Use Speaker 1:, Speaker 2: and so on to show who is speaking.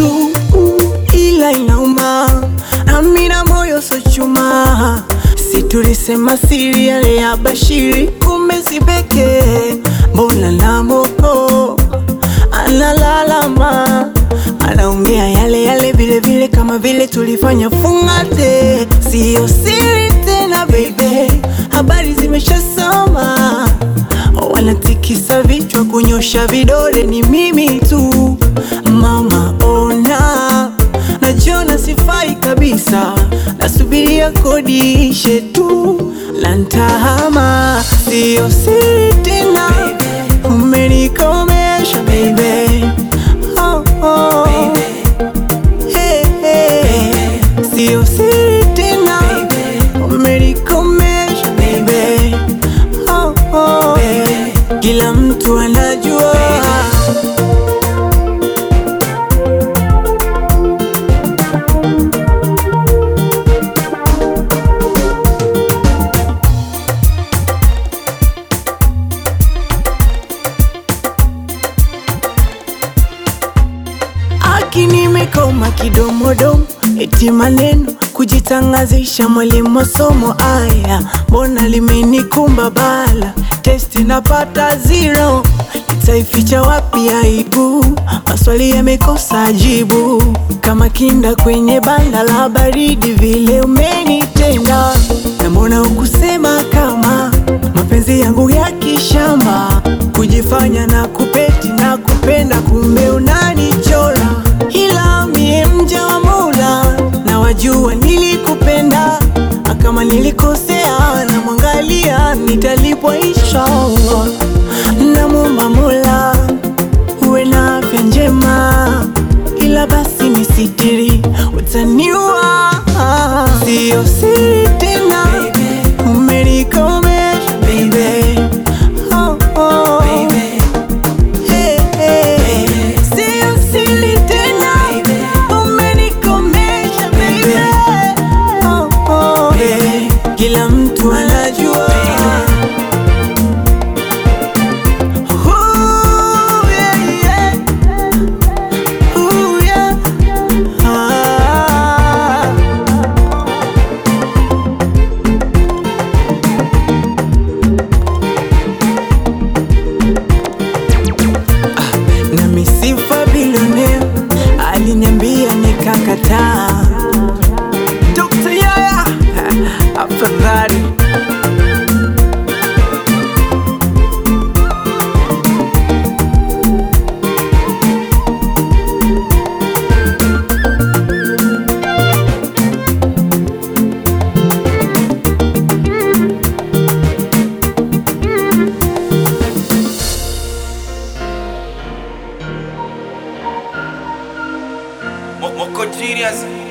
Speaker 1: tu ila inauma. Amina moyo so chuma, si tulisema siri yale ya Bashiri, kumbe si na moko Lamoko analalama, anaongea yale yale vile vile, kama vile tulifanya fungate. Siyo siri tena baby, habari zimeshasoma, wanatikisa vichwa, kunyosha vidole, ni mimi tu. Kabisa, nasubiria kodi ishe tu lantahama, siyo siri tena, umenikomesha baby. Oh, oh. Hey, hey. Siri tena, umenikomesha baby. Oh, oh. Kila mtu anajua Aki nimekoma kidomodomo, eti maneno kujitangazisha, mwalimu masomo aya, mbona limenikumba bala, testi napata zero, nitaificha wapi aibu? Maswali yamekosa jibu, kama kinda kwenye banda la baridi, vile umenitenda, na mbona ukusema kama mapenzi yangu ya kishamba, kujifanya na kupeti na kupenda, kumbe unanichora, na wajua nilikupenda, kama nilikosea na mwangalia, nitalipwa inshallah. Namwomba Mola
Speaker 2: genius.